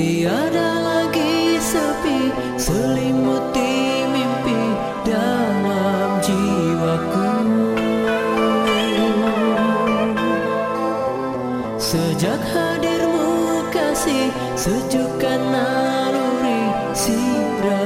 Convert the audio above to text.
Tiada lagi sepi selimuti mimpi dalam jiwaku. Sejak hadirmu kasih sejukkan naluri sirat